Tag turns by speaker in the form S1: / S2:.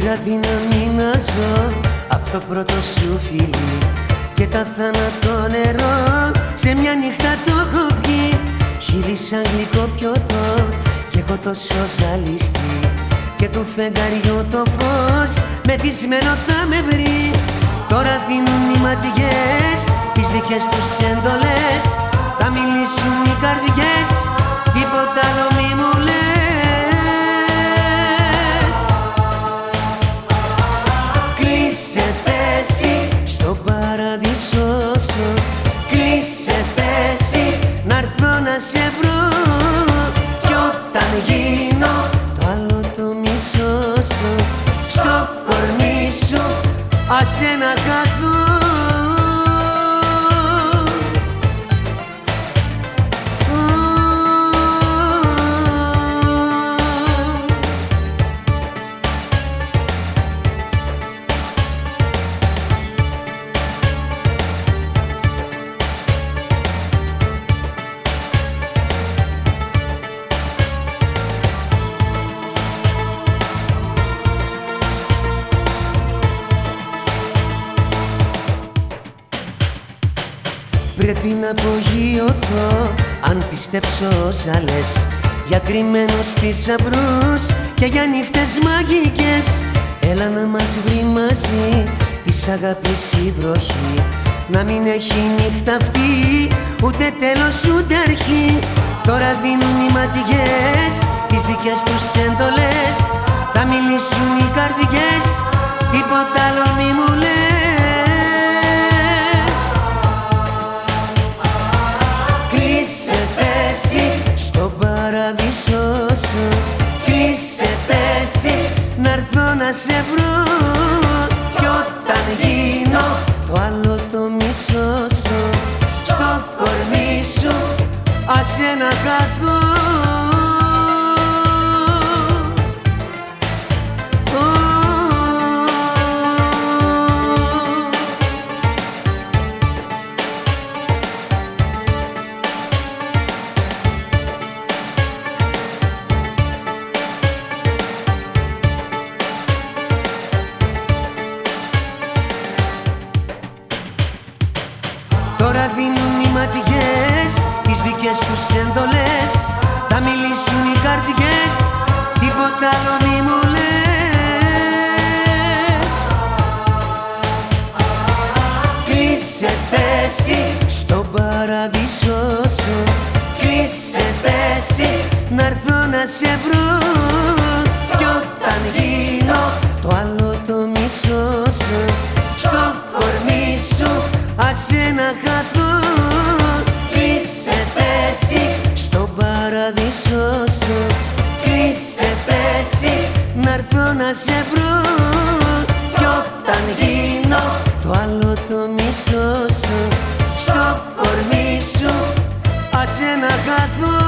S1: δύναμη να ζω Απ' το πρώτο σου φίλι Και τα θάνατο νερό Σε μια νύχτα το έχω πιει Χείλη σαν γλυκό πιωτό Κι έχω τόσο ζαλιστή Και του φεγγαριού το φως Μεθυσμένο θα με βρει. Τώρα δίνουν οι ματιές Τις δικές τους εντολές Θα μιλήσουν οι καρδιές άσε να Πρέπει να απογειωθώ αν πιστέψω όσα λες Για κρυμμένους θησαυρούς και για νύχτες μαγικές. Έλα να μας βρει μαζί της αγάπης η βροχή. Να μην έχει νύχτα αυτή ούτε τέλος ούτε αρχή. Τώρα δίνουν οι ματιές τις δικές τους εντολές Θα μιλήσουν οι καρδιές τίποτα άλλο μη μου λες γίνω το άλλο το μισό σου Στο κορμί σου άσε να χαθώ Τώρα δίνουν οι ματιές τις δικές τους εντολές Θα μιλήσουν οι καρδιές, τίποτα άλλο μη μου λες. Κλείσε θέση στο παραδείσο σου. Κλείσε θέση να έρθω να σε βρω Κλείσε θέση στο παραδείσο σου. Κλείσε θέση να έρθω να σε βρω. Κι όταν γίνω το άλλο το μισό σου Στο κορμί σου άσε να χαθώ